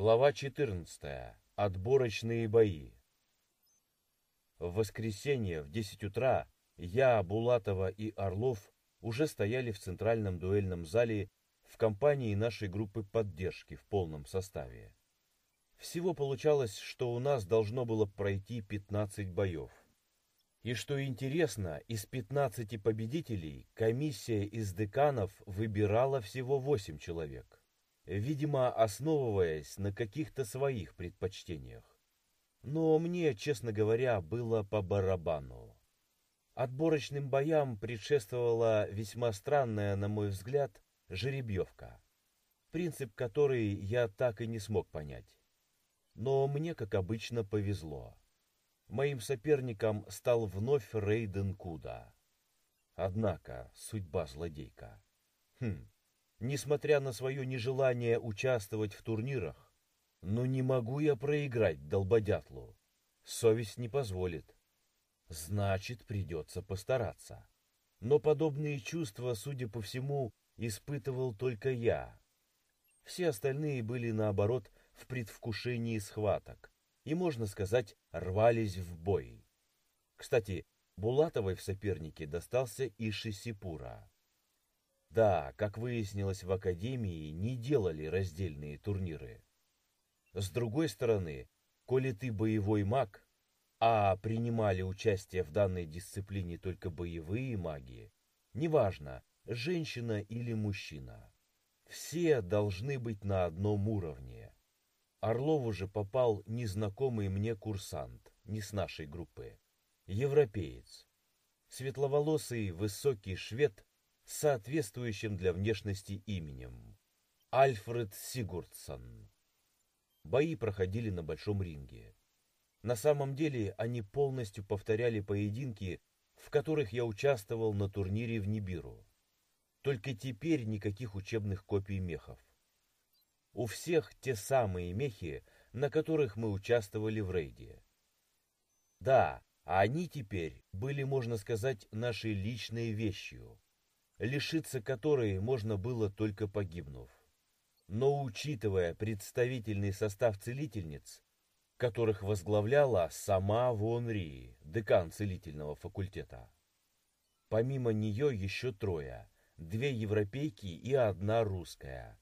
Глава 14. Отборочные бои. В воскресенье в 10 утра я, Булатова и Орлов уже стояли в центральном дуэльном зале в компании нашей группы поддержки в полном составе. Всего получалось, что у нас должно было пройти 15 боев. И что интересно, из 15 победителей комиссия из деканов выбирала всего 8 человек, видимо, основываясь на каких-то своих предпочтениях. Но мне, честно говоря, было по барабану. Отборочным боям предшествовала весьма странная, на мой взгляд, жеребьевка, принцип которой я так и не смог понять. Но мне, как обычно, повезло. Моим соперником стал вновь Рейден Куда. Однако, судьба злодейка. Хм, несмотря на свое нежелание участвовать в турнирах, но не могу я проиграть долбодятлу. Совесть не позволит. Значит, придется постараться. Но подобные чувства, судя по всему, испытывал только я. Все остальные были, наоборот, в предвкушении схваток и, можно сказать, рвались в бой. Кстати, Булатовой в сопернике достался и Шисипура. Да, как выяснилось в Академии, не делали раздельные турниры. С другой стороны, коли ты боевой маг, а принимали участие в данной дисциплине только боевые маги, неважно, женщина или мужчина, все должны быть на одном уровне. Орлову же попал незнакомый мне курсант, не с нашей группы, европеец. Светловолосый высокий швед соответствующим для внешности именем. Альфред Сигурдсон. Бои проходили на большом ринге. На самом деле они полностью повторяли поединки, в которых я участвовал на турнире в Нибиру. Только теперь никаких учебных копий мехов. У всех те самые мехи, на которых мы участвовали в рейде. Да, они теперь были, можно сказать, нашей личной вещью, лишиться которой можно было только погибнув. Но учитывая представительный состав целительниц, которых возглавляла сама Вон Ри, декан целительного факультета. Помимо нее еще трое, две европейки и одна русская,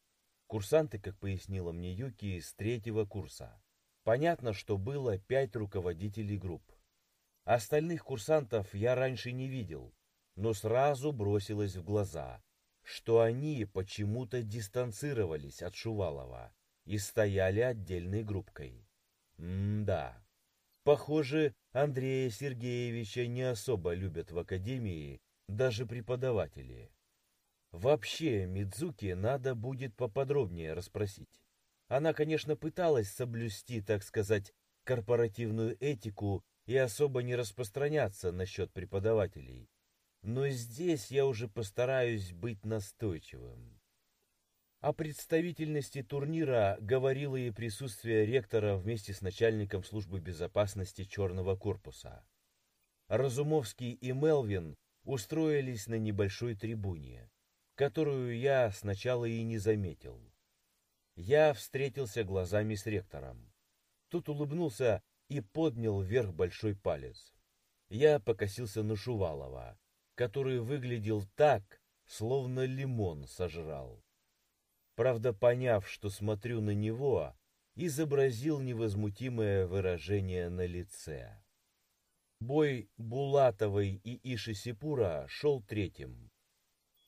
Курсанты, как пояснила мне Юки, с третьего курса. Понятно, что было пять руководителей групп. Остальных курсантов я раньше не видел, но сразу бросилось в глаза, что они почему-то дистанцировались от Шувалова и стояли отдельной группкой. М-да. Похоже, Андрея Сергеевича не особо любят в академии даже преподаватели. Вообще, Мидзуки надо будет поподробнее расспросить. Она, конечно, пыталась соблюсти, так сказать, корпоративную этику и особо не распространяться насчет преподавателей. Но здесь я уже постараюсь быть настойчивым. О представительности турнира говорило и присутствие ректора вместе с начальником службы безопасности Черного корпуса. Разумовский и Мелвин устроились на небольшой трибуне которую я сначала и не заметил. Я встретился глазами с ректором. Тут улыбнулся и поднял вверх большой палец. Я покосился на Шувалова, который выглядел так, словно лимон сожрал. Правда, поняв, что смотрю на него, изобразил невозмутимое выражение на лице. Бой Булатовой и Ишисипура шел третьим.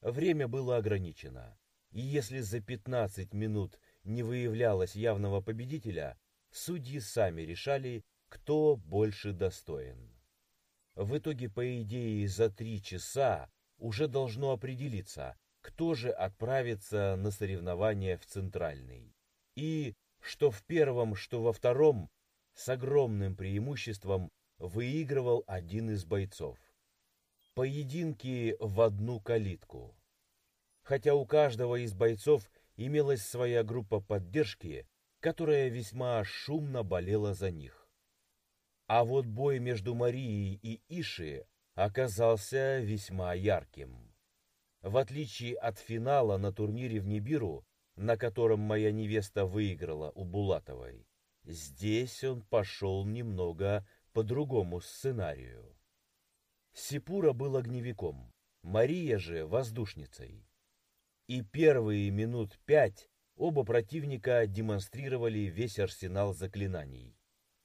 Время было ограничено, и если за 15 минут не выявлялось явного победителя, судьи сами решали, кто больше достоин. В итоге, по идее, за три часа уже должно определиться, кто же отправится на соревнования в Центральный. И, что в первом, что во втором, с огромным преимуществом выигрывал один из бойцов. Поединки в одну калитку. Хотя у каждого из бойцов имелась своя группа поддержки, которая весьма шумно болела за них. А вот бой между Марией и Иши оказался весьма ярким. В отличие от финала на турнире в Нибиру, на котором моя невеста выиграла у Булатовой, здесь он пошел немного по другому сценарию. Сипура был огневиком, Мария же воздушницей. И первые минут пять оба противника демонстрировали весь арсенал заклинаний,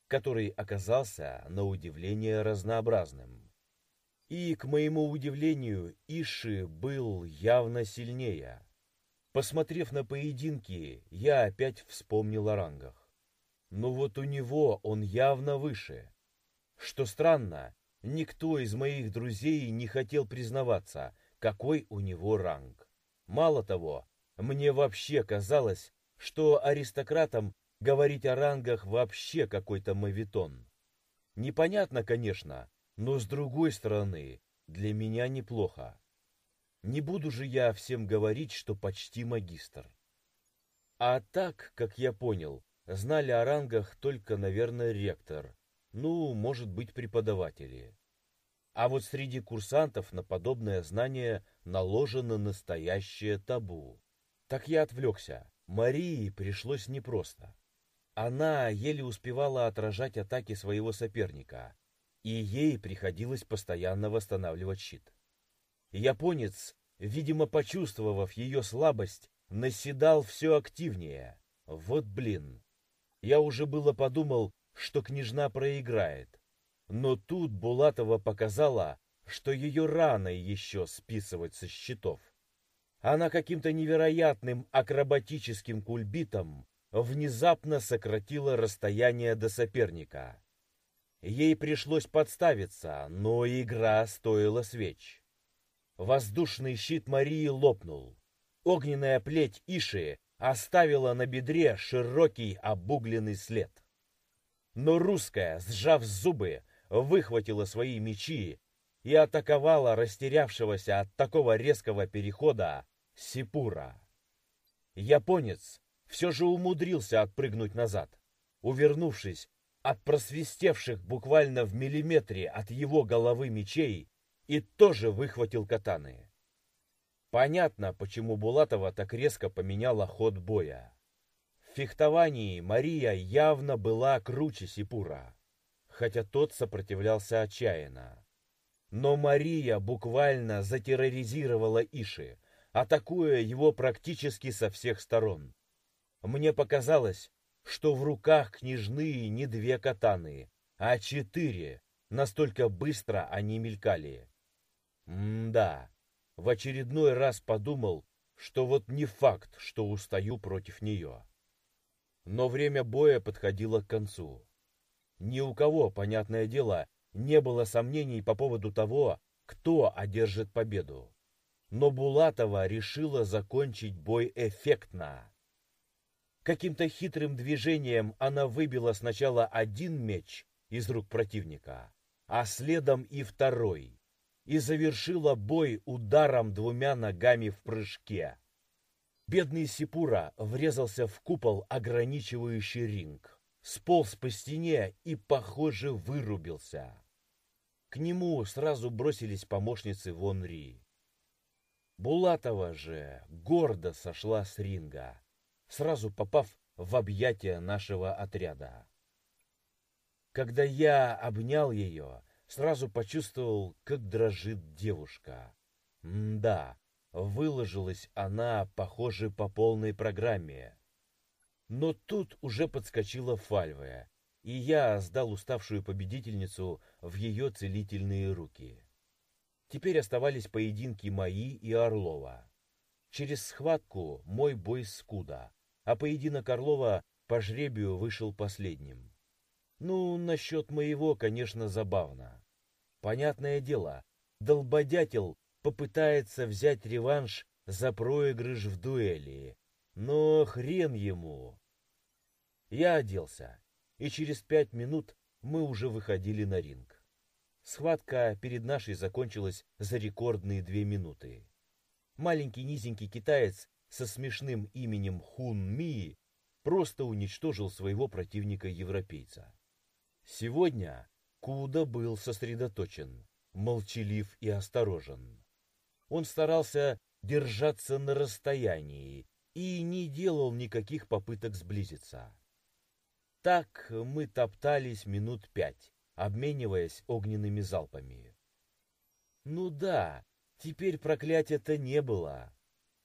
который оказался, на удивление, разнообразным. И, к моему удивлению, Иши был явно сильнее. Посмотрев на поединки, я опять вспомнил о рангах. Но вот у него он явно выше. Что странно, никто из моих друзей не хотел признаваться, какой у него ранг. Мало того, мне вообще казалось, что аристократам говорить о рангах вообще какой-то мавитон. Непонятно, конечно, но с другой стороны, для меня неплохо. Не буду же я всем говорить, что почти магистр. А так, как я понял, знали о рангах только, наверное, ректор, ну, может быть, преподаватели. А вот среди курсантов на подобное знание наложено настоящее табу. Так я отвлекся. Марии пришлось непросто. Она еле успевала отражать атаки своего соперника, и ей приходилось постоянно восстанавливать щит. Японец, видимо, почувствовав ее слабость, наседал все активнее. Вот блин. Я уже было подумал, что княжна проиграет. Но тут Булатова показала, что ее рано еще списывать со счетов. Она каким-то невероятным акробатическим кульбитом внезапно сократила расстояние до соперника. Ей пришлось подставиться, но игра стоила свеч. Воздушный щит Марии лопнул. Огненная плеть Иши оставила на бедре широкий обугленный след. Но русская, сжав зубы, выхватила свои мечи и атаковала растерявшегося от такого резкого перехода Сипура. Японец все же умудрился отпрыгнуть назад. Увернувшись от просвистевших буквально в миллиметре от его головы мечей, и тоже выхватил катаны. Понятно, почему Булатова так резко поменяла ход боя. В фехтовании Мария явно была круче Сипура, хотя тот сопротивлялся отчаянно. Но Мария буквально затерроризировала Иши, атакуя его практически со всех сторон. Мне показалось, что в руках княжны не две катаны, а четыре, настолько быстро они мелькали. М-да, в очередной раз подумал, что вот не факт, что устаю против нее. Но время боя подходило к концу. Ни у кого, понятное дело, не было сомнений по поводу того, кто одержит победу. Но Булатова решила закончить бой эффектно. Каким-то хитрым движением она выбила сначала один меч из рук противника, а следом и второй и завершила бой ударом двумя ногами в прыжке. Бедный Сипура врезался в купол, ограничивающий ринг, сполз по стене и, похоже, вырубился. К нему сразу бросились помощницы Вон Ри. Булатова же гордо сошла с ринга, сразу попав в объятия нашего отряда. Когда я обнял ее, сразу почувствовал, как дрожит девушка. да, выложилась она, похоже, по полной программе. Но тут уже подскочила Фальвая, и я сдал уставшую победительницу в ее целительные руки. Теперь оставались поединки мои и Орлова. Через схватку мой бой с Скуда, а поединок Орлова по жребию вышел последним. Ну, насчет моего, конечно, забавно. Понятное дело, долбодятел попытается взять реванш за проигрыш в дуэли. Но хрен ему. Я оделся, и через пять минут мы уже выходили на ринг. Схватка перед нашей закончилась за рекордные две минуты. Маленький низенький китаец со смешным именем Хун Ми просто уничтожил своего противника-европейца. Сегодня Куда был сосредоточен, молчалив и осторожен. Он старался держаться на расстоянии и не делал никаких попыток сблизиться. Так мы топтались минут пять, обмениваясь огненными залпами. Ну да, теперь проклятия-то не было.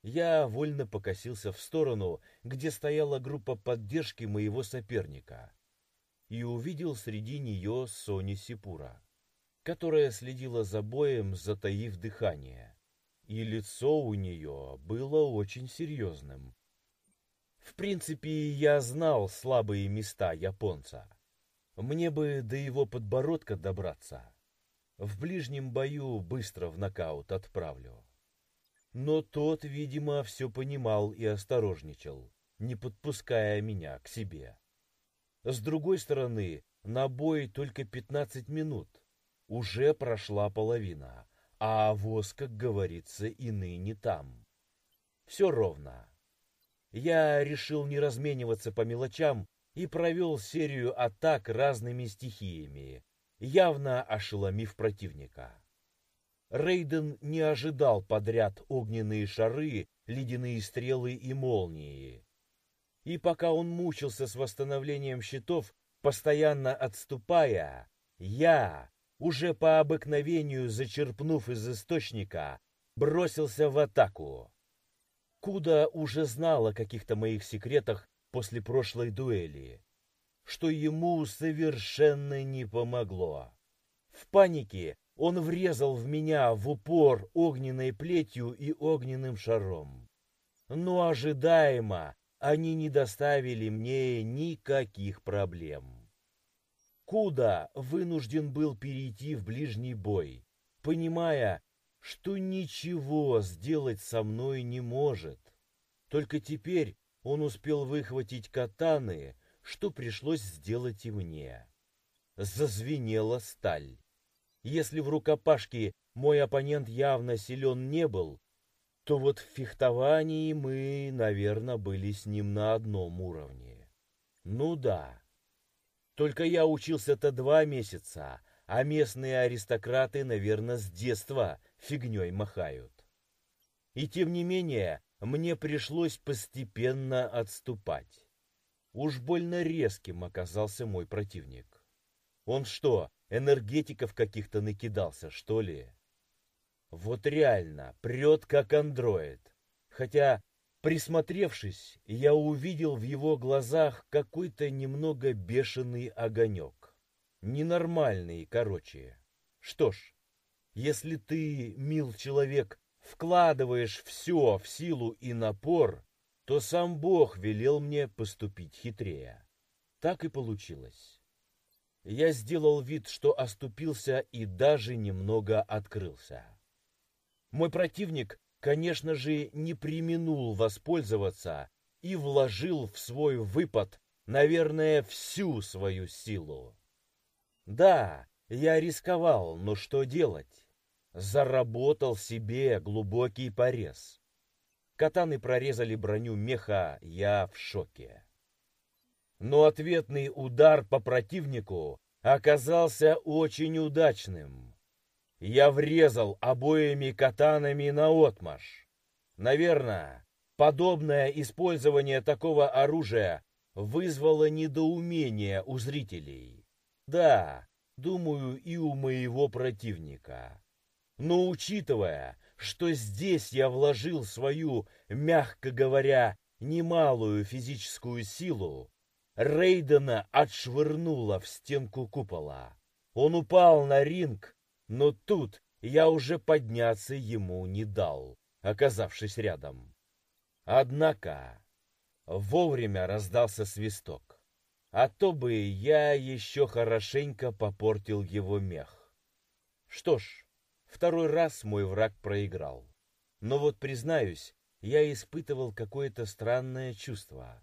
Я вольно покосился в сторону, где стояла группа поддержки моего соперника, и увидел среди нее Сони Сипура, которая следила за боем, затаив дыхание и лицо у нее было очень серьезным. В принципе, я знал слабые места японца. Мне бы до его подбородка добраться. В ближнем бою быстро в нокаут отправлю. Но тот, видимо, все понимал и осторожничал, не подпуская меня к себе. С другой стороны, на бой только 15 минут. Уже прошла половина, а воз, как говорится, и ныне там. Все ровно. Я решил не размениваться по мелочам и провел серию атак разными стихиями, явно ошеломив противника. Рейден не ожидал подряд огненные шары, ледяные стрелы и молнии. И пока он мучился с восстановлением щитов, постоянно отступая, я, уже по обыкновению зачерпнув из источника, бросился в атаку. Куда уже знал о каких-то моих секретах после прошлой дуэли, что ему совершенно не помогло. В панике он врезал в меня в упор огненной плетью и огненным шаром. Но ожидаемо они не доставили мне никаких проблем. Куда вынужден был перейти в ближний бой, понимая, что ничего сделать со мной не может. Только теперь он успел выхватить катаны, что пришлось сделать и мне. Зазвенела сталь. Если в рукопашке мой оппонент явно силен не был, то вот в фехтовании мы, наверное, были с ним на одном уровне. Ну да, только я учился-то два месяца, а местные аристократы, наверное, с детства фигней махают. И тем не менее, мне пришлось постепенно отступать. Уж больно резким оказался мой противник. Он что, энергетиков каких-то накидался, что ли? Вот реально, прет как андроид. Хотя Присмотревшись, я увидел в его глазах какой-то немного бешеный огонек. Ненормальный, короче. Что ж, если ты, мил человек, вкладываешь все в силу и напор, то сам Бог велел мне поступить хитрее. Так и получилось. Я сделал вид, что оступился и даже немного открылся. Мой противник конечно же, не применул воспользоваться и вложил в свой выпад, наверное, всю свою силу. Да, я рисковал, но что делать? Заработал себе глубокий порез. Катаны прорезали броню меха, я в шоке. Но ответный удар по противнику оказался очень удачным. Я врезал обоими катанами на отмаш. Наверное, подобное использование такого оружия вызвало недоумение у зрителей. Да, думаю, и у моего противника. Но учитывая, что здесь я вложил свою, мягко говоря, немалую физическую силу, Рейдена отшвырнуло в стенку купола. Он упал на ринг но тут я уже подняться ему не дал, оказавшись рядом. Однако вовремя раздался свисток, а то бы я еще хорошенько попортил его мех. Что ж, второй раз мой враг проиграл. Но вот, признаюсь, я испытывал какое-то странное чувство,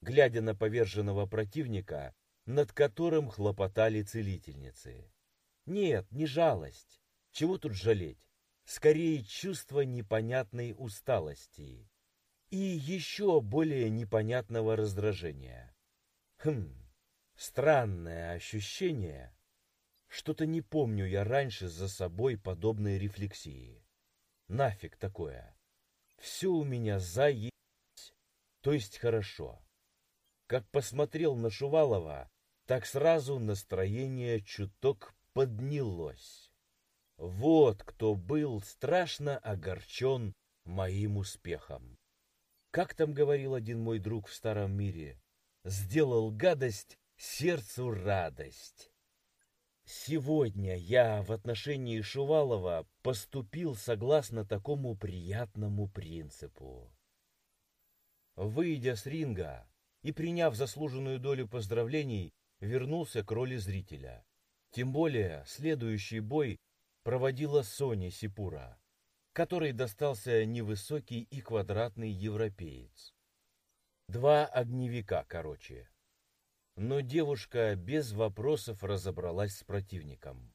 глядя на поверженного противника, над которым хлопотали целительницы. Нет, не жалость. Чего тут жалеть? Скорее, чувство непонятной усталости. И еще более непонятного раздражения. Хм, странное ощущение. Что-то не помню я раньше за собой подобной рефлексии. Нафиг такое. Все у меня заебись. то есть хорошо. Как посмотрел на Шувалова, так сразу настроение чуток поднялось. Вот кто был страшно огорчен моим успехом. Как там говорил один мой друг в старом мире? Сделал гадость, сердцу радость. Сегодня я в отношении Шувалова поступил согласно такому приятному принципу. Выйдя с ринга и приняв заслуженную долю поздравлений, вернулся к роли зрителя. Тем более следующий бой проводила Соня Сипура, которой достался невысокий и квадратный европеец. Два огневика, короче. Но девушка без вопросов разобралась с противником.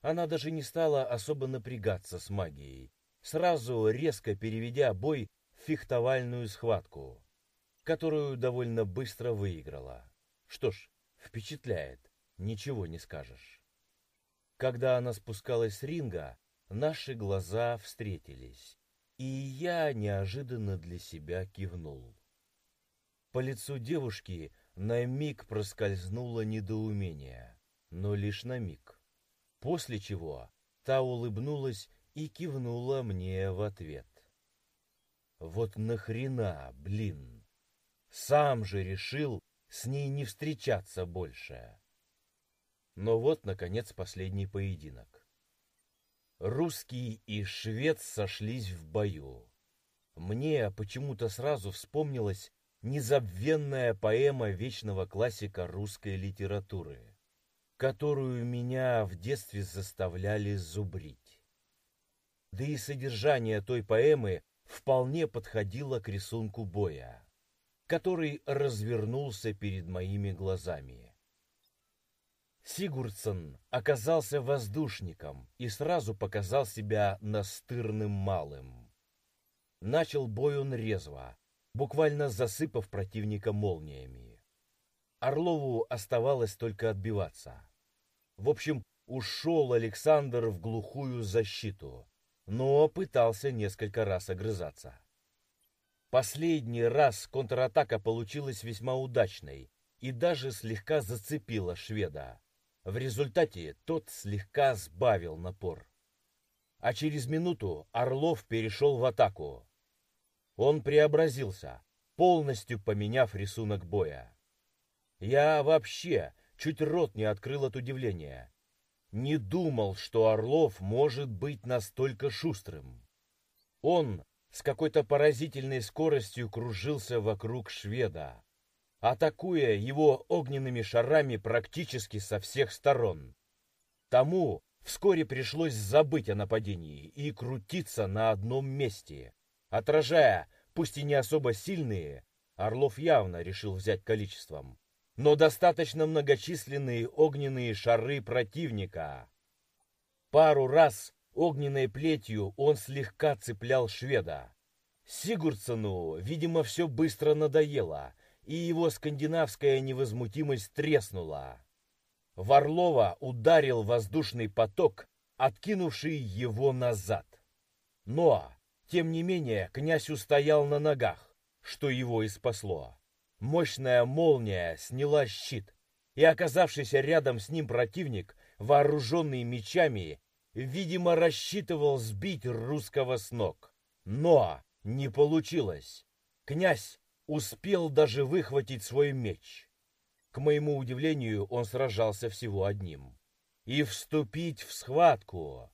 Она даже не стала особо напрягаться с магией, сразу резко переведя бой в фехтовальную схватку, которую довольно быстро выиграла. Что ж, впечатляет, ничего не скажешь. Когда она спускалась с ринга, наши глаза встретились, и я неожиданно для себя кивнул. По лицу девушки на миг проскользнуло недоумение, но лишь на миг. После чего та улыбнулась и кивнула мне в ответ. Вот нахрена, блин? Сам же решил с ней не встречаться больше. Но вот, наконец, последний поединок. Русский и швед сошлись в бою. Мне почему-то сразу вспомнилась незабвенная поэма вечного классика русской литературы, которую меня в детстве заставляли зубрить. Да и содержание той поэмы вполне подходило к рисунку боя, который развернулся перед моими глазами. Сигурдсон оказался воздушником и сразу показал себя настырным малым. Начал бой он резво, буквально засыпав противника молниями. Орлову оставалось только отбиваться. В общем, ушел Александр в глухую защиту, но пытался несколько раз огрызаться. Последний раз контратака получилась весьма удачной и даже слегка зацепила шведа. В результате тот слегка сбавил напор. А через минуту Орлов перешел в атаку. Он преобразился, полностью поменяв рисунок боя. Я вообще чуть рот не открыл от удивления. Не думал, что Орлов может быть настолько шустрым. Он с какой-то поразительной скоростью кружился вокруг шведа, атакуя его огненными шарами практически со всех сторон. Тому вскоре пришлось забыть о нападении и крутиться на одном месте, отражая, пусть и не особо сильные, Орлов явно решил взять количеством, но достаточно многочисленные огненные шары противника. Пару раз огненной плетью он слегка цеплял шведа. Сигурдсону, видимо, все быстро надоело, и его скандинавская невозмутимость треснула. В Орлова ударил воздушный поток, откинувший его назад. Но, тем не менее, князь устоял на ногах, что его и спасло. Мощная молния сняла щит, и оказавшийся рядом с ним противник, вооруженный мечами, видимо, рассчитывал сбить русского с ног. Но не получилось. Князь успел даже выхватить свой меч. К моему удивлению, он сражался всего одним. И вступить в схватку.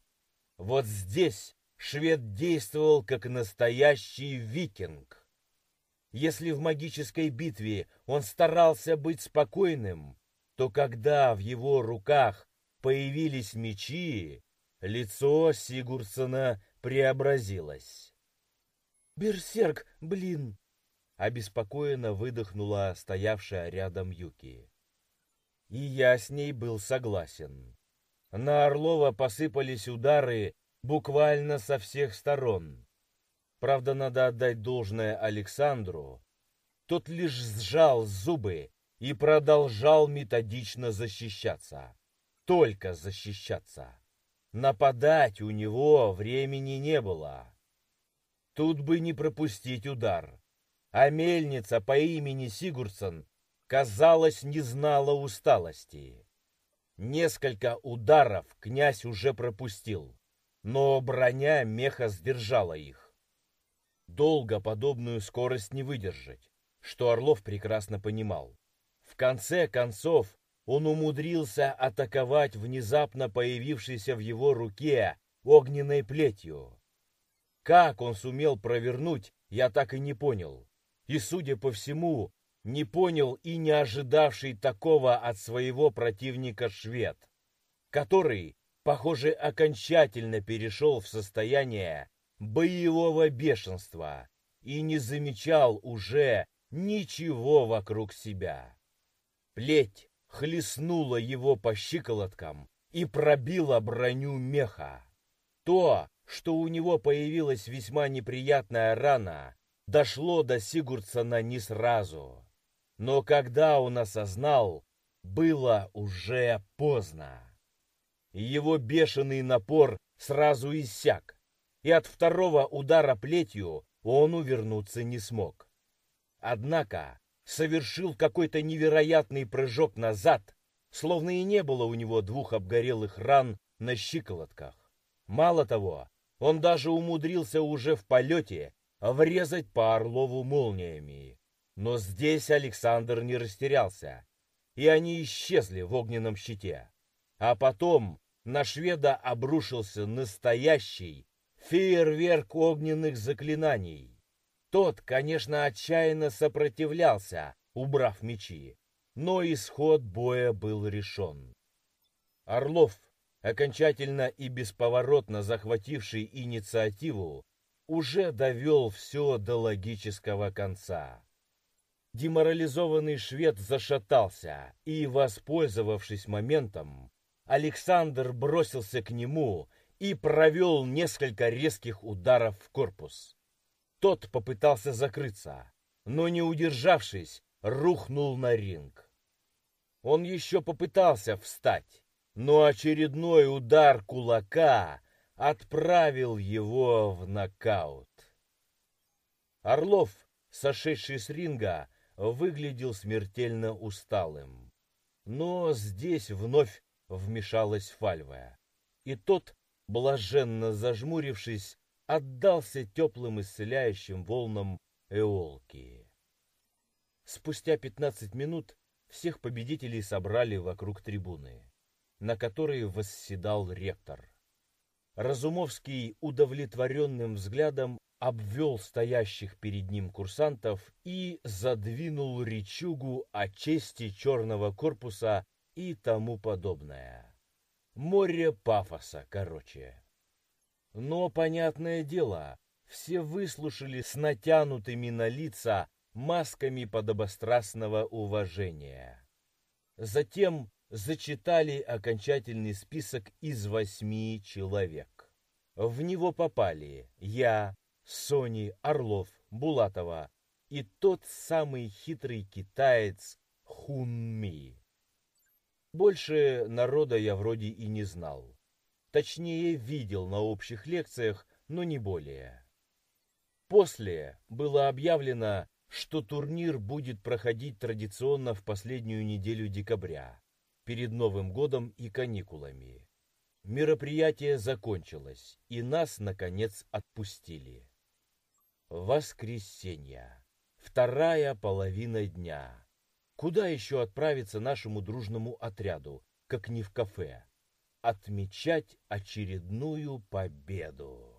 Вот здесь швед действовал как настоящий викинг. Если в магической битве он старался быть спокойным, то когда в его руках появились мечи, лицо Сигурсона преобразилось. «Берсерк, блин!» обеспокоенно выдохнула стоявшая рядом Юки. И я с ней был согласен. На Орлова посыпались удары буквально со всех сторон. Правда, надо отдать должное Александру. Тот лишь сжал зубы и продолжал методично защищаться. Только защищаться. Нападать у него времени не было. Тут бы не пропустить удар а мельница по имени Сигурдсон, казалось, не знала усталости. Несколько ударов князь уже пропустил, но броня меха сдержала их. Долго подобную скорость не выдержать, что Орлов прекрасно понимал. В конце концов, он умудрился атаковать внезапно появившейся в его руке огненной плетью. Как он сумел провернуть, я так и не понял. И, судя по всему, не понял и не ожидавший такого от своего противника швед, который, похоже, окончательно перешел в состояние боевого бешенства и не замечал уже ничего вокруг себя. Плеть хлестнула его по щиколоткам и пробила броню меха. То, что у него появилась весьма неприятная рана, дошло до Сигурдсона не сразу. Но когда он осознал, было уже поздно. Его бешеный напор сразу иссяк, и от второго удара плетью он увернуться не смог. Однако совершил какой-то невероятный прыжок назад, словно и не было у него двух обгорелых ран на щиколотках. Мало того, он даже умудрился уже в полете врезать по Орлову молниями. Но здесь Александр не растерялся, и они исчезли в огненном щите. А потом на шведа обрушился настоящий фейерверк огненных заклинаний. Тот, конечно, отчаянно сопротивлялся, убрав мечи, но исход боя был решен. Орлов, окончательно и бесповоротно захвативший инициативу, уже довел все до логического конца. Деморализованный швед зашатался, и, воспользовавшись моментом, Александр бросился к нему и провел несколько резких ударов в корпус. Тот попытался закрыться, но, не удержавшись, рухнул на ринг. Он еще попытался встать, но очередной удар кулака отправил его в нокаут. Орлов, сошедший с ринга, выглядел смертельно усталым. Но здесь вновь вмешалась Фальвая, и тот, блаженно зажмурившись, отдался теплым исцеляющим волнам эолки. Спустя пятнадцать минут всех победителей собрали вокруг трибуны, на которой восседал ректор. Разумовский удовлетворенным взглядом обвел стоящих перед ним курсантов и задвинул речугу о чести черного корпуса и тому подобное. Море пафоса, короче. Но, понятное дело, все выслушали с натянутыми на лица масками подобострастного уважения. Затем зачитали окончательный список из восьми человек. В него попали я, Сони, Орлов, Булатова и тот самый хитрый китаец Хунми. Больше народа я вроде и не знал. Точнее, видел на общих лекциях, но не более. После было объявлено, что турнир будет проходить традиционно в последнюю неделю декабря, перед Новым годом и каникулами. Мероприятие закончилось, и нас, наконец, отпустили. Воскресенье. Вторая половина дня. Куда еще отправиться нашему дружному отряду, как не в кафе? Отмечать очередную победу.